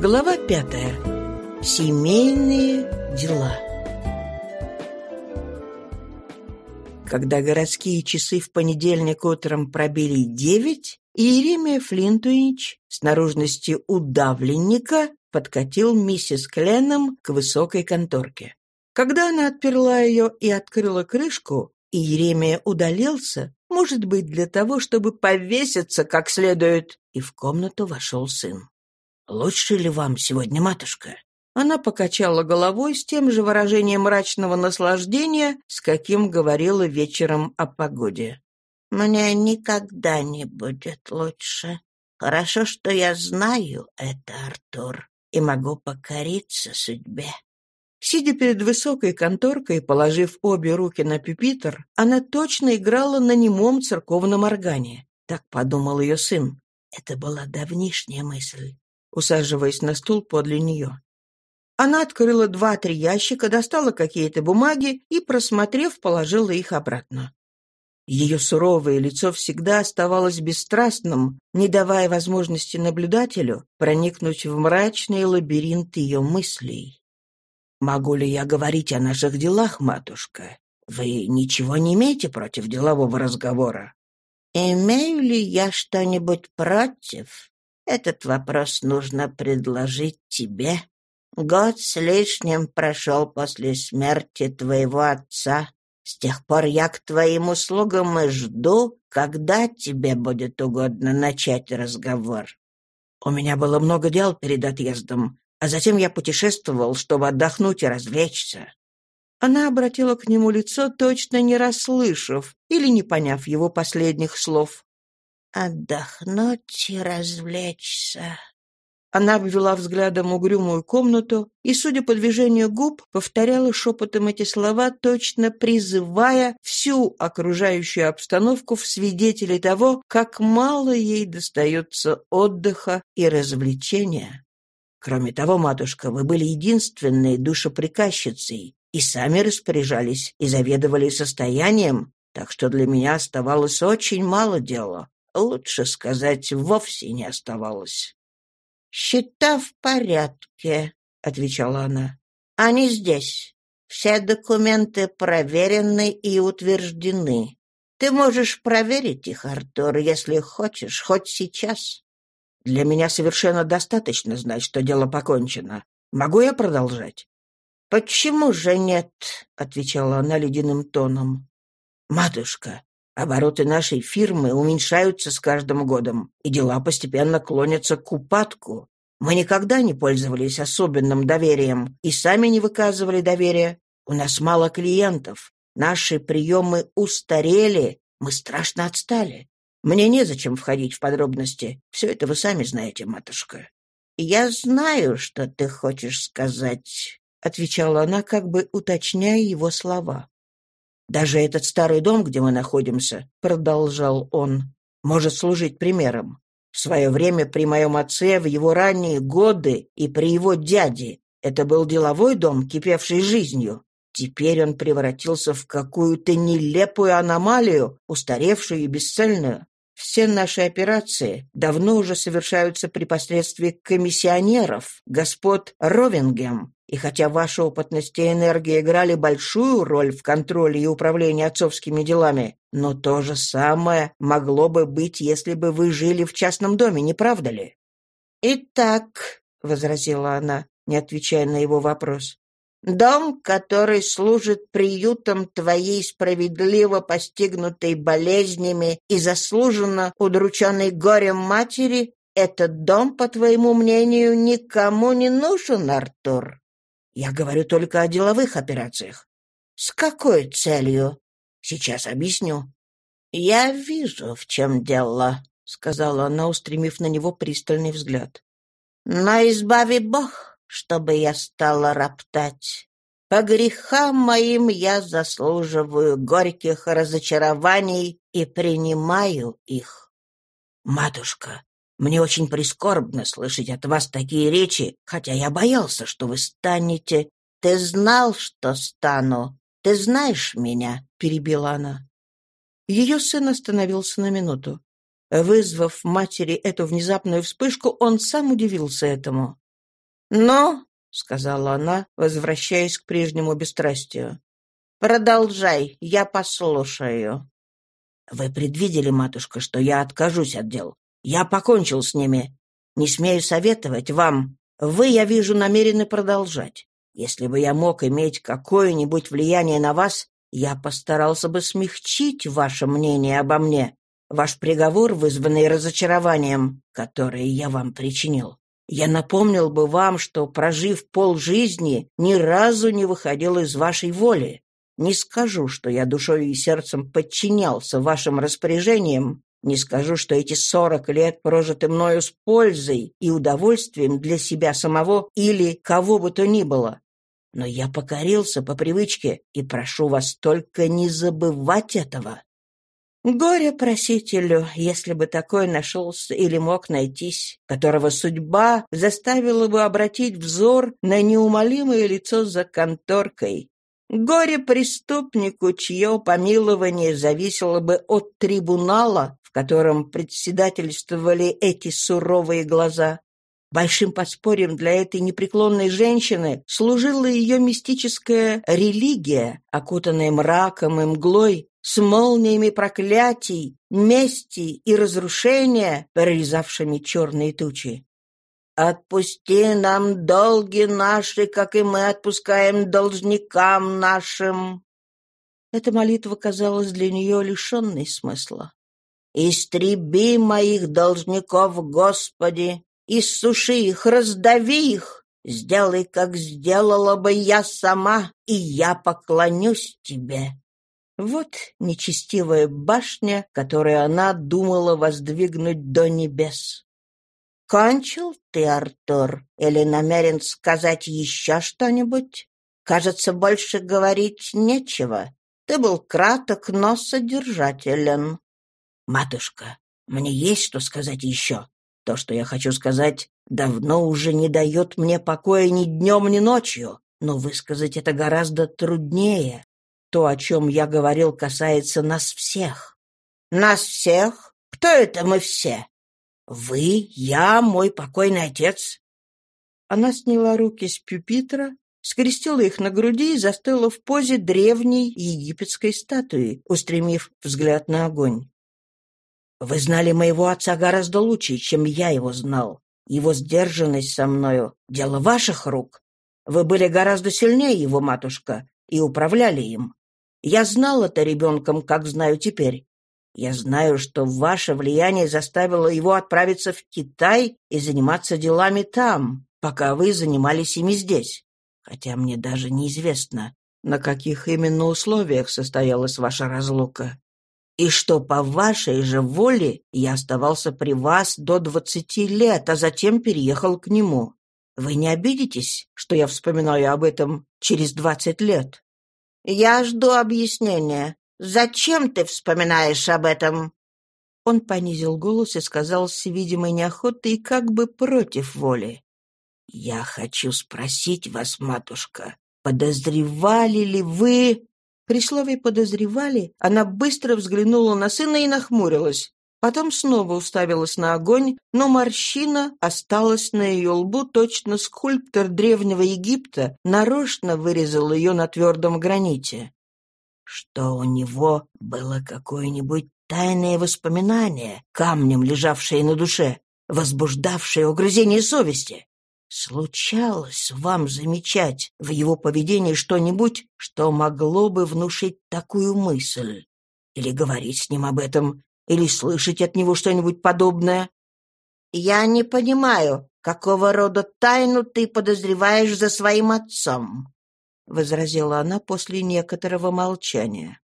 Глава пятая. Семейные дела. Когда городские часы в понедельник утром пробили девять, Иеремия Флинтуич с наружности удавленника подкатил миссис Кленном к высокой конторке. Когда она отперла ее и открыла крышку, Иеремия удалился, может быть, для того, чтобы повеситься как следует, и в комнату вошел сын. «Лучше ли вам сегодня, матушка?» Она покачала головой с тем же выражением мрачного наслаждения, с каким говорила вечером о погоде. «Мне никогда не будет лучше. Хорошо, что я знаю это, Артур, и могу покориться судьбе». Сидя перед высокой конторкой, положив обе руки на пюпитр, она точно играла на немом церковном органе. Так подумал ее сын. Это была давнишняя мысль, усаживаясь на стул подле нее. Она открыла два-три ящика, достала какие-то бумаги и, просмотрев, положила их обратно. Ее суровое лицо всегда оставалось бесстрастным, не давая возможности наблюдателю проникнуть в мрачный лабиринт ее мыслей. «Могу ли я говорить о наших делах, матушка? Вы ничего не имеете против делового разговора?» «Имею ли я что-нибудь против? Этот вопрос нужно предложить тебе. Год с лишним прошел после смерти твоего отца. С тех пор я к твоим услугам и жду, когда тебе будет угодно начать разговор». «У меня было много дел перед отъездом. А затем я путешествовал, чтобы отдохнуть и развлечься». Она обратила к нему лицо, точно не расслышав или не поняв его последних слов. «Отдохнуть и развлечься». Она обвела взглядом угрюмую комнату и, судя по движению губ, повторяла шепотом эти слова, точно призывая всю окружающую обстановку в свидетели того, как мало ей достается отдыха и развлечения. Кроме того, матушка, вы были единственной душеприказчицей и сами распоряжались и заведовали состоянием, так что для меня оставалось очень мало дела. Лучше сказать, вовсе не оставалось. «Счета в порядке», — отвечала она. «Они здесь. Все документы проверены и утверждены. Ты можешь проверить их, Артур, если хочешь, хоть сейчас. Для меня совершенно достаточно знать, что дело покончено. Могу я продолжать?» «Почему же нет?» — отвечала она ледяным тоном. «Матушка, обороты нашей фирмы уменьшаются с каждым годом, и дела постепенно клонятся к упадку. Мы никогда не пользовались особенным доверием и сами не выказывали доверия. У нас мало клиентов, наши приемы устарели, мы страшно отстали. Мне незачем входить в подробности. Все это вы сами знаете, матушка». «Я знаю, что ты хочешь сказать», — отвечала она, как бы уточняя его слова. «Даже этот старый дом, где мы находимся», — продолжал он, — «может служить примером. В свое время при моем отце, в его ранние годы и при его дяде это был деловой дом, кипевший жизнью. Теперь он превратился в какую-то нелепую аномалию, устаревшую и бесцельную. Все наши операции давно уже совершаются при посредстве комиссионеров, господ Ровингем. И хотя ваша опытность и энергия играли большую роль в контроле и управлении отцовскими делами, но то же самое могло бы быть, если бы вы жили в частном доме, не правда ли? «Итак», — возразила она, не отвечая на его вопрос, Дом, который служит приютом твоей справедливо постигнутой болезнями и заслуженно удрученной горем матери, этот дом, по твоему мнению, никому не нужен, Артур. Я говорю только о деловых операциях. С какой целью? Сейчас объясню. Я вижу, в чем дело, сказала она, устремив на него пристальный взгляд. Но избави Бог, чтобы я стала роптать. По грехам моим я заслуживаю горьких разочарований и принимаю их. Матушка, мне очень прискорбно слышать от вас такие речи, хотя я боялся, что вы станете... Ты знал, что стану. Ты знаешь меня, — перебила она. Ее сын остановился на минуту. Вызвав матери эту внезапную вспышку, он сам удивился этому. «Ну», — сказала она, возвращаясь к прежнему бесстрастию, — «продолжай, я послушаю». «Вы предвидели, матушка, что я откажусь от дел. Я покончил с ними. Не смею советовать вам. Вы, я вижу, намерены продолжать. Если бы я мог иметь какое-нибудь влияние на вас, я постарался бы смягчить ваше мнение обо мне, ваш приговор, вызванный разочарованием, которое я вам причинил. Я напомнил бы вам, что, прожив полжизни, ни разу не выходил из вашей воли. Не скажу, что я душой и сердцем подчинялся вашим распоряжениям, не скажу, что эти сорок лет прожиты мною с пользой и удовольствием для себя самого или кого бы то ни было. Но я покорился по привычке и прошу вас только не забывать этого. Горе просителю, если бы такой нашелся или мог найтись, которого судьба заставила бы обратить взор на неумолимое лицо за конторкой. Горе преступнику, чье помилование зависело бы от трибунала, в котором председательствовали эти суровые глаза. Большим подспорьем для этой непреклонной женщины служила ее мистическая религия, окутанная мраком и мглой, с молниями проклятий, мести и разрушения, прорезавшими черные тучи. «Отпусти нам долги наши, как и мы отпускаем должникам нашим». Эта молитва казалась для нее лишенной смысла. «Истреби моих должников, Господи, иссуши их, раздави их, сделай, как сделала бы я сама, и я поклонюсь тебе». Вот нечестивая башня, которую она думала воздвигнуть до небес. «Кончил ты, Артур, или намерен сказать еще что-нибудь? Кажется, больше говорить нечего. Ты был краток, но содержателен». «Матушка, мне есть что сказать еще. То, что я хочу сказать, давно уже не дает мне покоя ни днем, ни ночью, но высказать это гораздо труднее. То, о чем я говорил, касается нас всех. Нас всех? Кто это мы все? Вы, я, мой покойный отец. Она сняла руки с пюпитра, скрестила их на груди и застыла в позе древней египетской статуи, устремив взгляд на огонь. Вы знали моего отца гораздо лучше, чем я его знал. Его сдержанность со мною — дело ваших рук. Вы были гораздо сильнее его, матушка, и управляли им. Я знал это ребенком, как знаю теперь. Я знаю, что ваше влияние заставило его отправиться в Китай и заниматься делами там, пока вы занимались ими здесь. Хотя мне даже неизвестно, на каких именно условиях состоялась ваша разлука. И что по вашей же воле я оставался при вас до двадцати лет, а затем переехал к нему. Вы не обидитесь, что я вспоминаю об этом через двадцать лет? «Я жду объяснения. Зачем ты вспоминаешь об этом?» Он понизил голос и сказал с видимой неохотой и как бы против воли. «Я хочу спросить вас, матушка, подозревали ли вы...» При слове «подозревали» она быстро взглянула на сына и нахмурилась. Потом снова уставилась на огонь, но морщина осталась на ее лбу, точно скульптор древнего Египта нарочно вырезал ее на твердом граните. Что у него было какое-нибудь тайное воспоминание, камнем лежавшее на душе, возбуждавшее угрызение совести? Случалось вам замечать в его поведении что-нибудь, что могло бы внушить такую мысль? Или говорить с ним об этом, или слышать от него что-нибудь подобное?» «Я не понимаю, какого рода тайну ты подозреваешь за своим отцом?» — возразила она после некоторого молчания.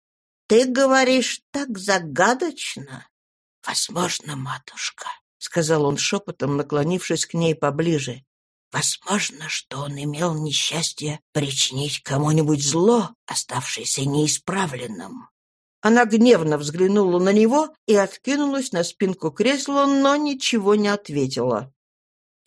«Ты говоришь так загадочно». «Возможно, матушка», — сказал он шепотом, наклонившись к ней поближе. «Возможно, что он имел несчастье причинить кому-нибудь зло, оставшееся неисправленным. Она гневно взглянула на него и откинулась на спинку кресла, но ничего не ответила.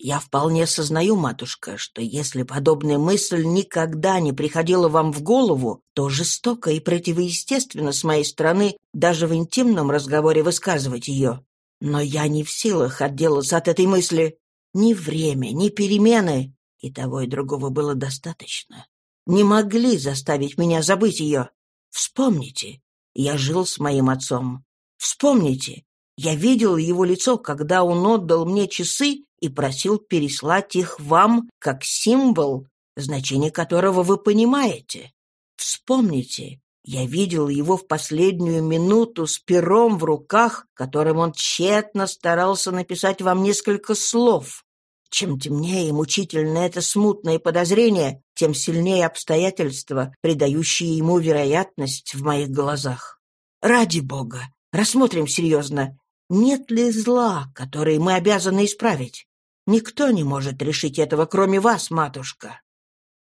«Я вполне сознаю, матушка, что если подобная мысль никогда не приходила вам в голову, то жестоко и противоестественно с моей стороны даже в интимном разговоре высказывать ее. Но я не в силах отделаться от этой мысли. Ни время, ни перемены, и того и другого было достаточно. Не могли заставить меня забыть ее. Вспомните, я жил с моим отцом. Вспомните, я видел его лицо, когда он отдал мне часы и просил переслать их вам как символ, значение которого вы понимаете. Вспомните, я видел его в последнюю минуту с пером в руках, которым он тщетно старался написать вам несколько слов. Чем темнее и мучительно это смутное подозрение, тем сильнее обстоятельства, придающие ему вероятность в моих глазах. Ради Бога, рассмотрим серьезно, нет ли зла, которое мы обязаны исправить? Никто не может решить этого, кроме вас, матушка.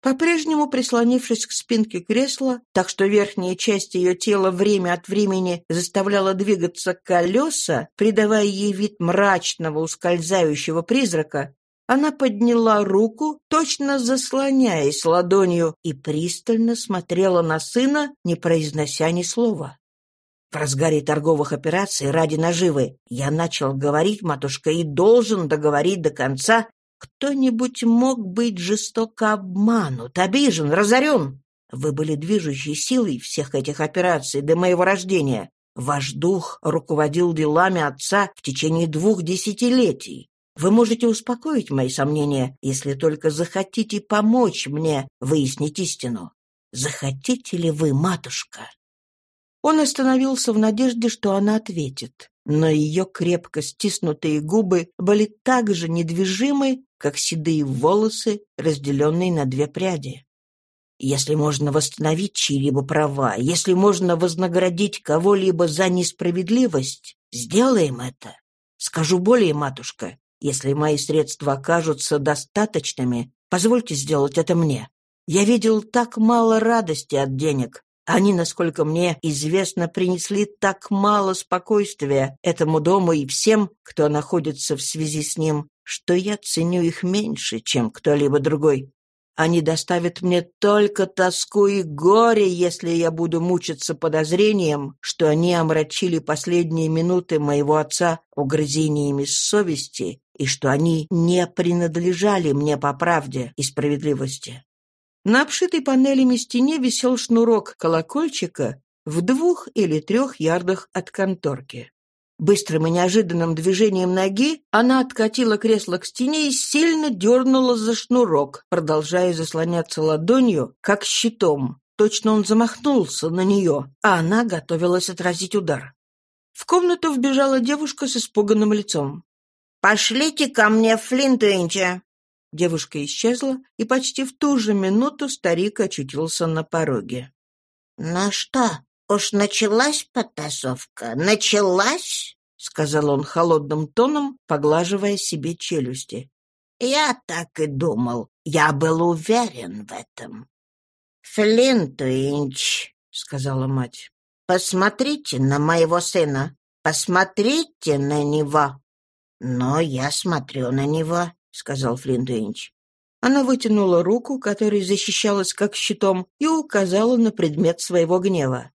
По-прежнему прислонившись к спинке кресла, так что верхняя часть ее тела время от времени заставляла двигаться колеса, придавая ей вид мрачного ускользающего призрака, она подняла руку, точно заслоняясь ладонью, и пристально смотрела на сына, не произнося ни слова. В разгаре торговых операций ради наживы я начал говорить, матушка, и должен договорить до конца, кто-нибудь мог быть жестоко обманут, обижен, разорен. Вы были движущей силой всех этих операций до моего рождения. Ваш дух руководил делами отца в течение двух десятилетий. Вы можете успокоить мои сомнения, если только захотите помочь мне выяснить истину. Захотите ли вы, матушка?» Он остановился в надежде, что она ответит но ее крепко стиснутые губы были так же недвижимы, как седые волосы, разделенные на две пряди. Если можно восстановить чьи-либо права, если можно вознаградить кого-либо за несправедливость, сделаем это. Скажу более, матушка, если мои средства окажутся достаточными, позвольте сделать это мне. Я видел так мало радости от денег, они, насколько мне известно, принесли так мало спокойствия этому дому и всем, кто находится в связи с ним, что я ценю их меньше, чем кто-либо другой. Они доставят мне только тоску и горе, если я буду мучиться подозрением, что они омрачили последние минуты моего отца угрызениями совести и что они не принадлежали мне по правде и справедливости. На обшитой панелями стене висел шнурок колокольчика в двух или трех ярдах от конторки. Быстрым и неожиданным движением ноги она откатила кресло к стене и сильно дернула за шнурок, продолжая заслоняться ладонью, как щитом. Точно он замахнулся на нее, а она готовилась отразить удар. В комнату вбежала девушка с испуганным лицом. «Пошлите ко мне Флинтвинча!» Девушка исчезла, и почти в ту же минуту старик очутился на пороге. «Ну что, уж началась потасовка? Началась?» — сказал он холодным тоном, поглаживая себе челюсти. «Я так и думал. Я был уверен в этом». «Флинтуинч», — сказала мать, — «посмотрите на моего сына. Посмотрите на него». «Но я смотрю на него сказал Флинтвинч. Она вытянула руку, которой защищалась как щитом, и указала на предмет своего гнева.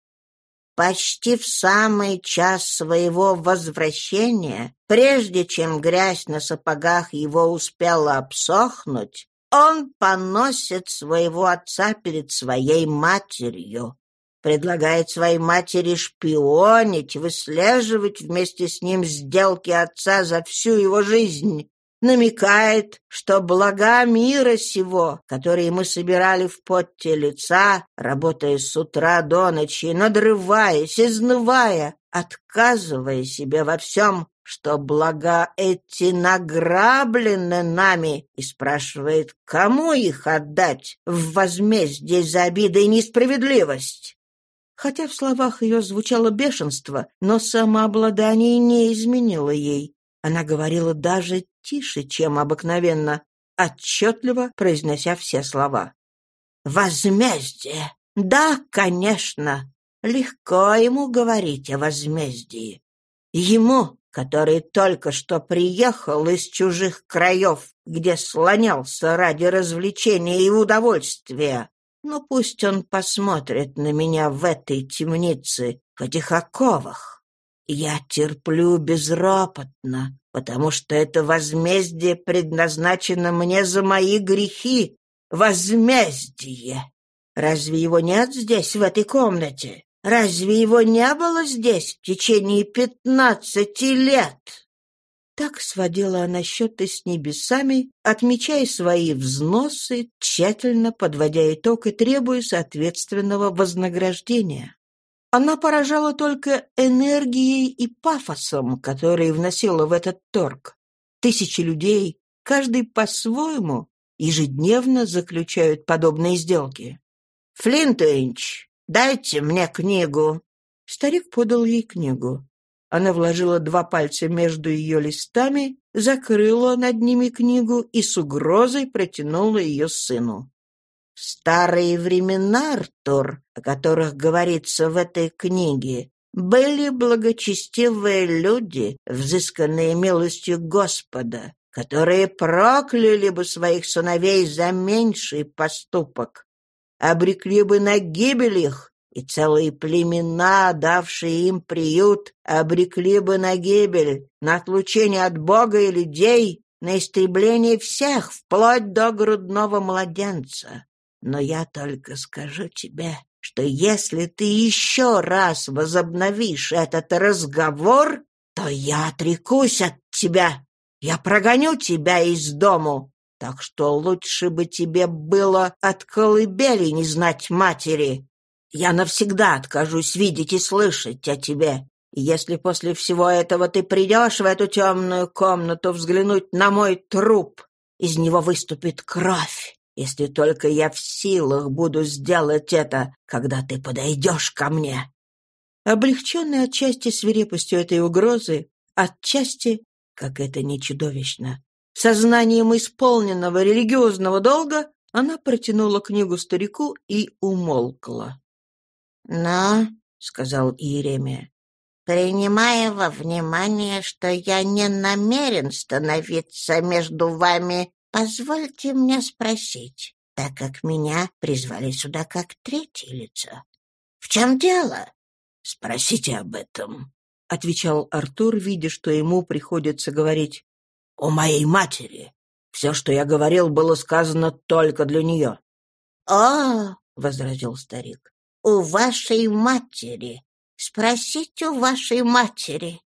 Почти в самый час своего возвращения, прежде чем грязь на сапогах его успела обсохнуть, он поносит своего отца перед своей матерью, предлагает своей матери шпионить, выслеживать вместе с ним сделки отца за всю его жизнь, намекает, что блага мира сего, которые мы собирали в потте лица, работая с утра до ночи, надрываясь, изнывая, отказывая себе во всем, что блага эти награблены нами, и спрашивает, кому их отдать в возмездие за обиды и несправедливость. Хотя в словах ее звучало бешенство, но самообладание не изменило ей. Она говорила даже тише, чем обыкновенно, отчетливо произнося все слова. «Возмездие! Да, конечно! Легко ему говорить о возмездии. Ему, который только что приехал из чужих краев, где слонялся ради развлечения и удовольствия. Ну, пусть он посмотрит на меня в этой темнице, в этих оковах. Я терплю безропотно, потому что это возмездие предназначено мне за мои грехи. Возмездие! Разве его нет здесь, в этой комнате? Разве его не было здесь в течение пятнадцати лет?» Так сводила она счеты с небесами, отмечая свои взносы, тщательно подводя итог и требуя соответственного вознаграждения. Она поражала только энергией и пафосом, которые вносила в этот торг. Тысячи людей, каждый по-своему, ежедневно заключают подобные сделки. «Флинтвинч, дайте мне книгу». Старик подал ей книгу. Она вложила два пальца между ее листами, закрыла над ними книгу и с угрозой протянула ее сыну. Старые времена, Артур, о которых говорится в этой книге, были благочестивые люди, взысканные милостью Господа, которые прокляли бы своих сыновей за меньший поступок, обрекли бы на гибель их и целые племена, давшие им приют, обрекли бы на гибель, на отлучение от Бога и людей, на истребление всех, вплоть до грудного младенца. Но я только скажу тебе, что если ты еще раз возобновишь этот разговор, то я отрекусь от тебя. Я прогоню тебя из дому. Так что лучше бы тебе было от колыбели не знать матери. Я навсегда откажусь видеть и слышать о тебе. И если после всего этого ты придешь в эту темную комнату взглянуть на мой труп, из него выступит кровь. Если только я в силах буду сделать это, когда ты подойдешь ко мне». Облегченный отчасти свирепостью этой угрозы, отчасти, как это не чудовищно, сознанием исполненного религиозного долга, она протянула книгу старику и умолкла. «Но», — сказал Иеремия, — «принимая во внимание, что я не намерен становиться между вами, позвольте мне спросить, так как меня призвали сюда как третье лицо. В чем дело?» «Спросите об этом», — отвечал Артур, видя, что ему приходится говорить. «О моей матери. Все, что я говорил, было сказано только для нее». «О!» — возразил старик у вашей матери. Спросите у вашей матери.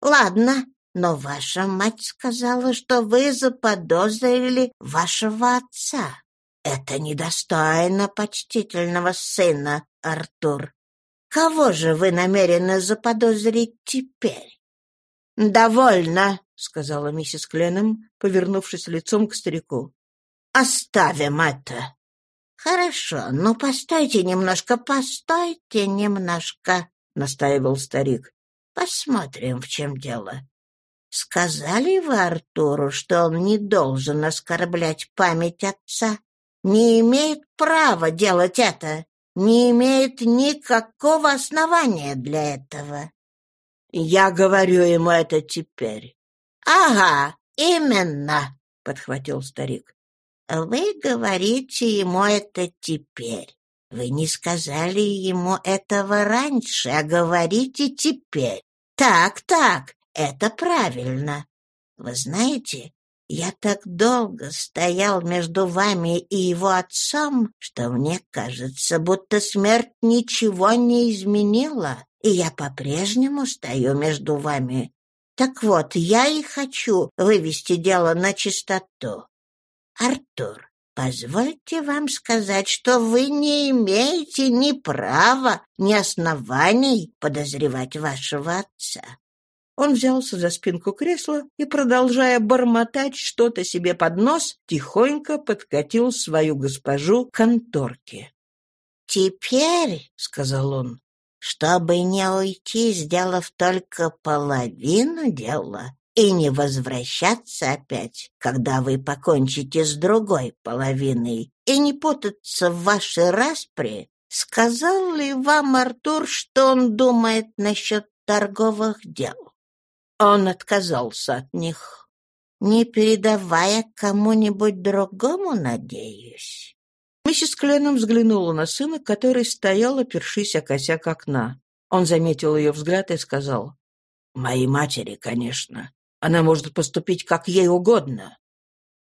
Ладно, но ваша мать сказала, что вы заподозрили вашего отца. Это недостойно почтительного сына, Артур. Кого же вы намерены заподозрить теперь? «Довольно», — сказала миссис Кленом, повернувшись лицом к старику. «Оставим это. «Хорошо, ну постойте немножко, постойте немножко», — настаивал старик. «Посмотрим, в чем дело. Сказали вы Артуру, что он не должен оскорблять память отца? Не имеет права делать это, не имеет никакого основания для этого». «Я говорю ему это теперь». «Ага, именно», — подхватил старик. Вы говорите ему это теперь. Вы не сказали ему этого раньше, а говорите теперь. Так, так, это правильно. Вы знаете, я так долго стоял между вами и его отцом, что мне кажется, будто смерть ничего не изменила, и я по-прежнему стою между вами. Так вот, я и хочу вывести дело на чистоту. Артур, позвольте вам сказать, что вы не имеете ни права, ни оснований подозревать вашего отца. Он взялся за спинку кресла и, продолжая бормотать что-то себе под нос, тихонько подкатил свою госпожу к конторке. «Теперь, — сказал он, — чтобы не уйти, сделав только половину дела, и не возвращаться опять, когда вы покончите с другой половиной, и не путаться в вашей распре, сказал ли вам Артур, что он думает насчет торговых дел? Он отказался от них, не передавая кому-нибудь другому, надеюсь. Миссис Кленом взглянула на сына, который стоял, опершись о косяк окна. Он заметил ее взгляд и сказал, «Моей матери, конечно. Она может поступить как ей угодно.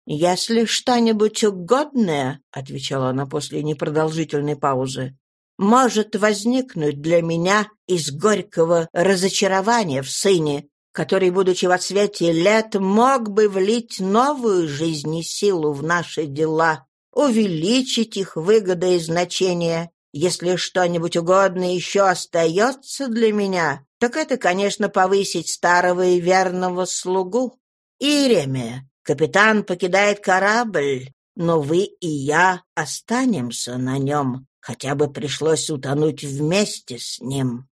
«Если что-нибудь угодное, — отвечала она после непродолжительной паузы, — может возникнуть для меня из горького разочарования в сыне, который, будучи во свете лет, мог бы влить новую жизнь и силу в наши дела, увеличить их выгоды и значения. Если что-нибудь угодное еще остается для меня, так это, конечно, повысить старого и верного слугу. Иеремия, Капитан покидает корабль, но вы и я останемся на нем. Хотя бы пришлось утонуть вместе с ним».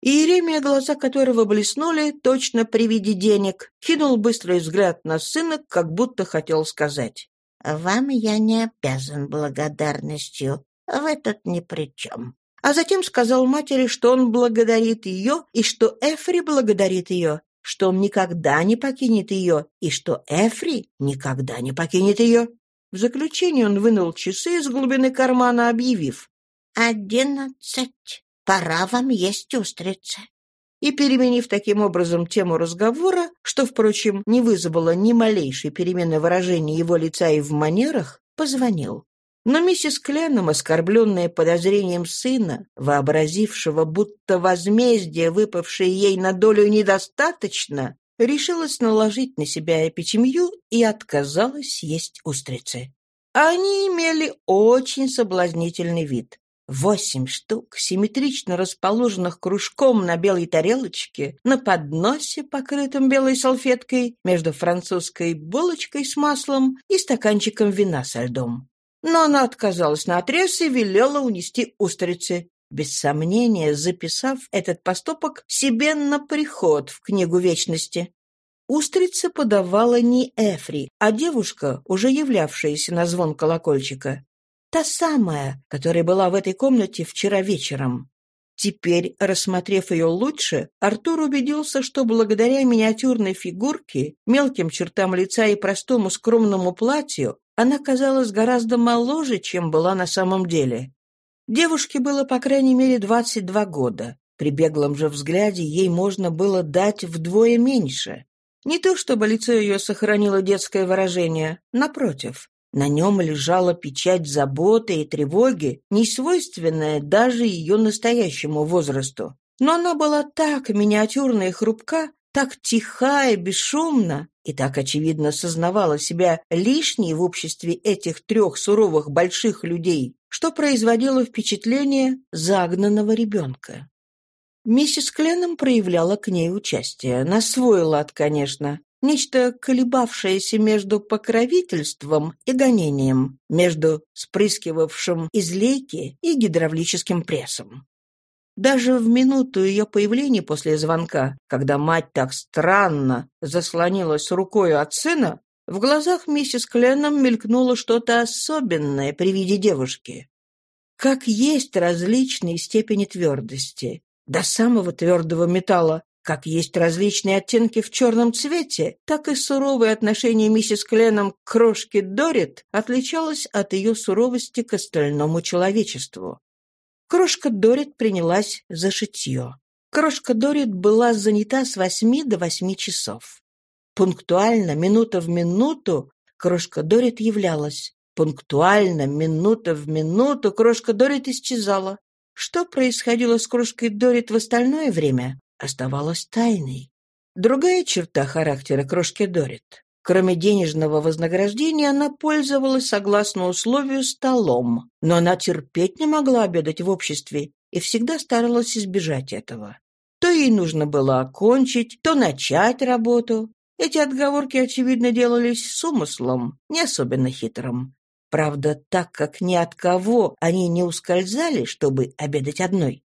Иеремия, глаза которого блеснули, точно при виде денег, кинул быстрый взгляд на сына, как будто хотел сказать. «Вам я не обязан благодарностью. Вы тут ни при чем». А затем сказал матери, что он благодарит ее и что Эфри благодарит ее, что он никогда не покинет ее и что Эфри никогда не покинет ее. В заключение он вынул часы из глубины кармана, объявив «Одиннадцать. Пора вам есть устрицы». И, переменив таким образом тему разговора, что, впрочем, не вызвало ни малейшей перемены выражения его лица и в манерах, позвонил. Но миссис Кленном, оскорбленная подозрением сына, вообразившего, будто возмездие, выпавшее ей на долю, недостаточно, решилась наложить на себя эпитемью и отказалась есть устрицы. Они имели очень соблазнительный вид. Восемь штук, симметрично расположенных кружком на белой тарелочке, на подносе, покрытом белой салфеткой, между французской булочкой с маслом и стаканчиком вина со льдом. Но она отказалась на отрез и велела унести устрицы, без сомнения записав этот поступок себе на приход в книгу вечности. Устрицы подавала не Эфри, а девушка, уже являвшаяся на звон колокольчика. Та самая, которая была в этой комнате вчера вечером. Теперь, рассмотрев ее лучше, Артур убедился, что благодаря миниатюрной фигурке, мелким чертам лица и простому скромному платью она казалась гораздо моложе, чем была на самом деле. Девушке было, по крайней мере, 22 года. При беглом же взгляде ей можно было дать вдвое меньше. Не то чтобы лицо ее сохранило детское выражение, напротив. На нем лежала печать заботы и тревоги, не свойственная даже ее настоящему возрасту. Но она была так миниатюрна и хрупка, так тиха и бесшумна, и так очевидно сознавала себя лишней в обществе этих трех суровых больших людей, что производило впечатление загнанного ребенка. Миссис Кленом проявляла к ней участие, на свой лад, конечно, нечто колебавшееся между покровительством и гонением, между спрыскивавшим из лейки и гидравлическим прессом. Даже в минуту ее появления после звонка, когда мать так странно заслонилась рукой от сына, в глазах миссис Кленном мелькнуло что-то особенное при виде девушки. Как есть различные степени твердости, до самого твердого металла, как есть различные оттенки в черном цвете, так и суровое отношение миссис Кленном к крошке Дорит отличалось от ее суровости к остальному человечеству. Крошка Дорит принялась за шитье. Крошка Дорит была занята с восьми до восьми часов. Пунктуально, минута в минуту, крошка Дорит являлась. Пунктуально, минута в минуту, крошка Дорит исчезала. Что происходило с крошкой Дорит в остальное время, оставалось тайной. Другая черта характера крошки Дорит. Кроме денежного вознаграждения, она пользовалась, согласно условию, столом, но она терпеть не могла обедать в обществе и всегда старалась избежать этого. То ей нужно было окончить, то начать работу. Эти отговорки, очевидно, делались с умыслом, не особенно хитрым. Правда, так как ни от кого они не ускользали, чтобы обедать одной,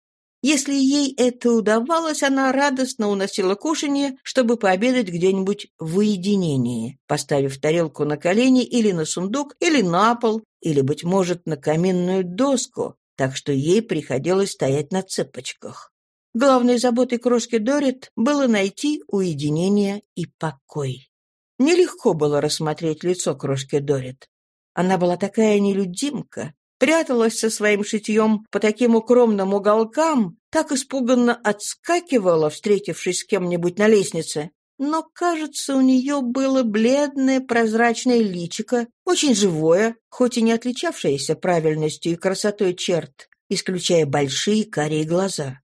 если ей это удавалось, она радостно уносила кушанье, чтобы пообедать где-нибудь в уединении, поставив тарелку на колени или на сундук, или на пол, или, быть может, на каминную доску, так что ей приходилось стоять на цепочках. Главной заботой крошки Дорит было найти уединение и покой. Нелегко было рассмотреть лицо крошки Дорит. Она была такая нелюдимка, пряталась со своим шитьем по таким укромным уголкам, так испуганно отскакивала, встретившись с кем-нибудь на лестнице, но, кажется, у нее было бледное прозрачное личико, очень живое, хоть и не отличавшееся правильностью и красотой черт, исключая большие карие глаза.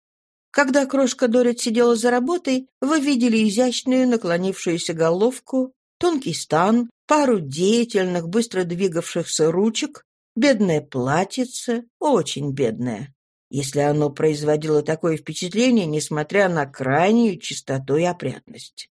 Когда крошка Дорит сидела за работой, вы видели изящную наклонившуюся головку, тонкий стан, пару деятельных, быстро двигавшихся ручек, бедное платьице, очень бедное. Если оно производило такое впечатление, несмотря на крайнюю чистоту и опрятность.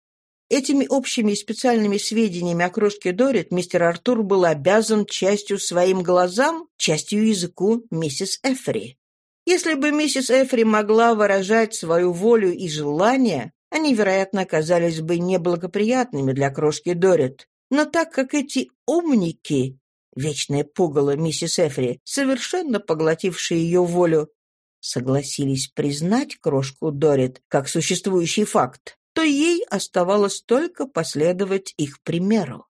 Этими общими и специальными сведениями о крошке Дорит мистер Артур был обязан частью своим глазам, частью языку миссис Эфри. Если бы миссис Эфри могла выражать свою волю и желание, они, вероятно, оказались бы неблагоприятными для крошки Дорит. Но так как эти умники, вечное пугало миссис Эфри, совершенно поглотившие ее волю, согласились признать крошку Дорит как существующий факт, то ей оставалось только последовать их примеру.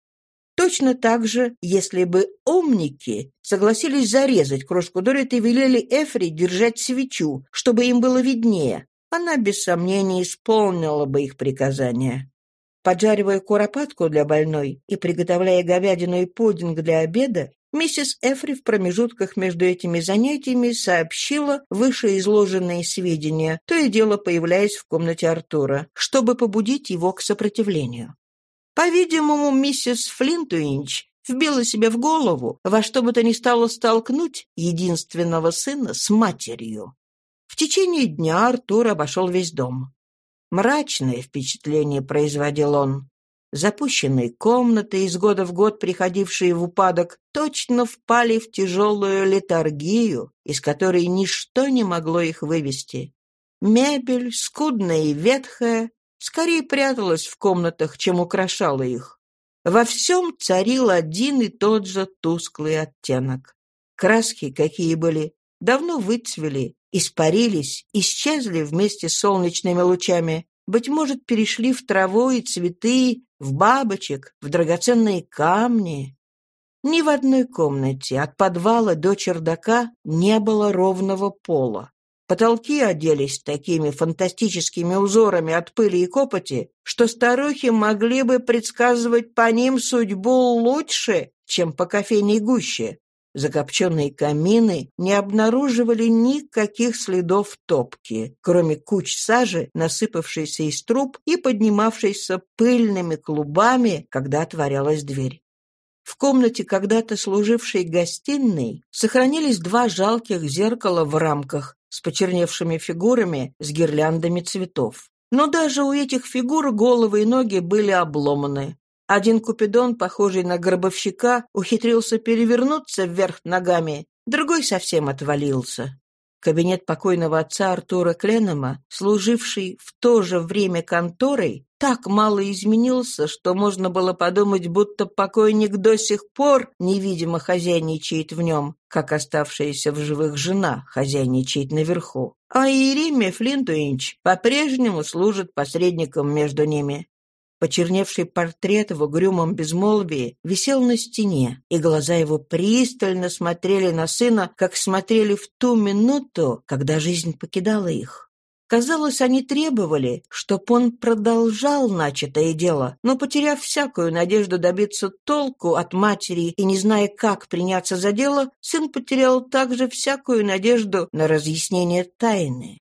Точно так же, если бы умники согласились зарезать крошку Дорит и велели Эфри держать свечу, чтобы им было виднее, она без сомнения исполнила бы их приказания. Поджаривая куропатку для больной и приготовляя говядину и пудинг для обеда, миссис Эфри в промежутках между этими занятиями сообщила вышеизложенные сведения, то и дело появляясь в комнате Артура, чтобы побудить его к сопротивлению. По-видимому, миссис Флинтуинч вбила себе в голову во что бы то ни стало столкнуть единственного сына с матерью. В течение дня Артур обошел весь дом. Мрачное впечатление производил он. Запущенные комнаты, из года в год приходившие в упадок, точно впали в тяжелую летаргию, из которой ничто не могло их вывести. Мебель, скудная и ветхая, скорее пряталась в комнатах, чем украшала их. Во всем царил один и тот же тусклый оттенок. Краски, какие были, давно выцвели, испарились, исчезли вместе с солнечными лучами, быть может, перешли в траву и цветы, в бабочек, в драгоценные камни. Ни в одной комнате, от подвала до чердака, не было ровного пола. Потолки оделись такими фантастическими узорами от пыли и копоти, что старухи могли бы предсказывать по ним судьбу лучше, чем по кофейной гуще. Закопченные камины не обнаруживали никаких следов топки, кроме куч сажи, насыпавшейся из труб и поднимавшейся пыльными клубами, когда отворялась дверь. В комнате, когда-то служившей гостиной, сохранились два жалких зеркала в рамках с почерневшими фигурами с гирляндами цветов. Но даже у этих фигур головы и ноги были обломаны. Один купидон, похожий на гробовщика, ухитрился перевернуться вверх ногами, другой совсем отвалился. Кабинет покойного отца Артура Кленома, служивший в то же время конторой, так мало изменился, что можно было подумать, будто покойник до сих пор невидимо хозяйничает в нем, как оставшаяся в живых жена хозяйничает наверху. А Иеремия Флинтуинч по-прежнему служит посредником между ними. Почерневший портрет в угрюмом безмолвии висел на стене, и глаза его пристально смотрели на сына, как смотрели в ту минуту, когда жизнь покидала их. Казалось, они требовали, чтоб он продолжал начатое дело, но, потеряв всякую надежду добиться толку от матери и не зная, как приняться за дело, сын потерял также всякую надежду на разъяснение тайны.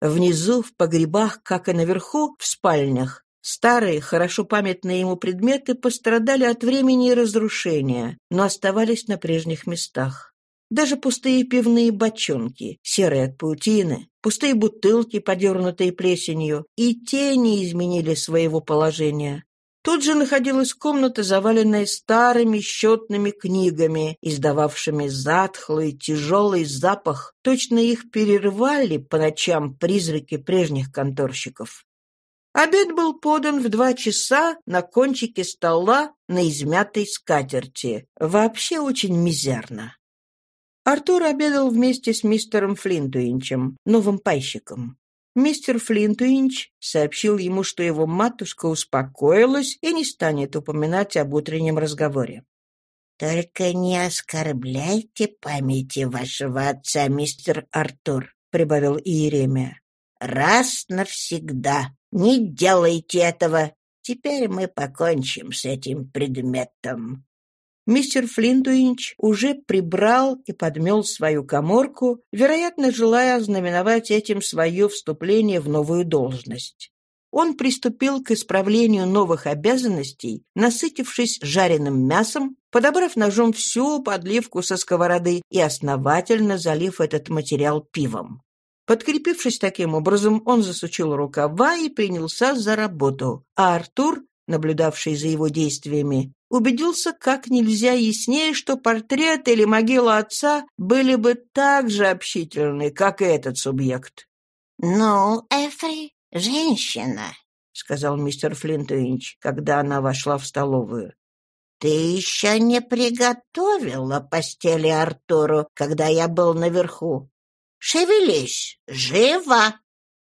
Внизу, в погребах, как и наверху, в спальнях, Старые, хорошо памятные ему предметы пострадали от времени и разрушения, но оставались на прежних местах. Даже пустые пивные бочонки, серые от паутины, пустые бутылки, подернутые плесенью, и те не изменили своего положения. Тут же находилась комната, заваленная старыми счетными книгами, издававшими затхлый, тяжелый запах. Точно их перерывали по ночам призраки прежних конторщиков. Обед был подан в два часа на кончике стола на измятой скатерти. Вообще очень мизерно. Артур обедал вместе с мистером Флинтуинчем, новым пайщиком. Мистер Флинтуинч сообщил ему, что его матушка успокоилась и не станет упоминать об утреннем разговоре. «Только не оскорбляйте памяти вашего отца, мистер Артур», — прибавил Иеремия. «Раз навсегда. Не делайте этого. Теперь мы покончим с этим предметом». Мистер Флинтуинч уже прибрал и подмел свою коморку, вероятно, желая ознаменовать этим свое вступление в новую должность. Он приступил к исправлению новых обязанностей, насытившись жареным мясом, подобрав ножом всю подливку со сковороды и основательно залив этот материал пивом. Подкрепившись таким образом, он засучил рукава и принялся за работу, а Артур, наблюдавший за его действиями, убедился как нельзя яснее, что портрет или могила отца были бы так же общительны, как и этот субъект. «Ну, Эфри, женщина», — сказал мистер Флинтвинч, когда она вошла в столовую. «Ты еще не приготовила постели Артуру, когда я был наверху. Шевелись! Живо!»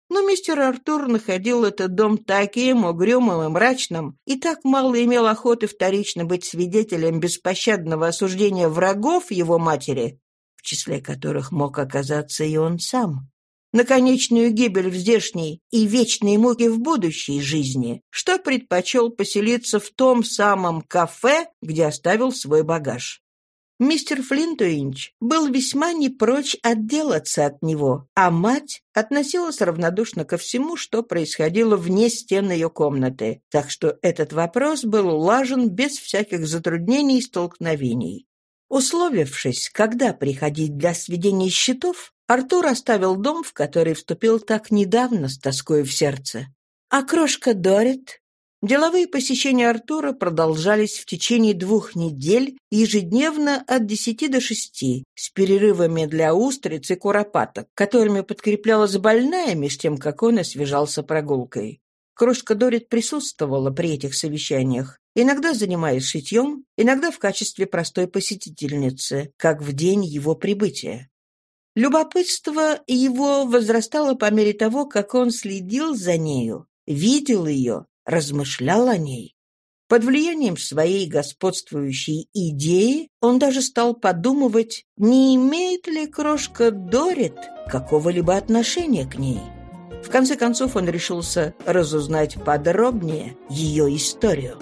Но мистер Артур находил этот дом таким угрюмым и мрачным и так мало имел охоты вторично быть свидетелем беспощадного осуждения врагов его матери, в числе которых мог оказаться и он сам, на конечную гибель в здешней и вечные муки в будущей жизни, что предпочел поселиться в том самом кафе, где оставил свой багаж. Мистер Флинтуинч был весьма не прочь отделаться от него, а мать относилась равнодушно ко всему, что происходило вне стен ее комнаты, так что этот вопрос был улажен без всяких затруднений и столкновений. Условившись, когда приходить для сведения счетов, Артур оставил дом, в который вступил так недавно с тоской в сердце. А крошка Дорит Деловые посещения Артура продолжались в течение двух недель ежедневно от десяти до шести, с перерывами для устриц и куропаток, которыми подкреплялась больная меж тем, как он освежался прогулкой. Крошка Дорит присутствовала при этих совещаниях, иногда занимаясь шитьем, иногда в качестве простой посетительницы, как в день его прибытия. Любопытство его возрастало по мере того, как он следил за нею, видел ее, размышлял о ней. Под влиянием своей господствующей идеи он даже стал подумывать, не имеет ли крошка Дорит какого-либо отношения к ней. В конце концов он решился разузнать подробнее ее историю.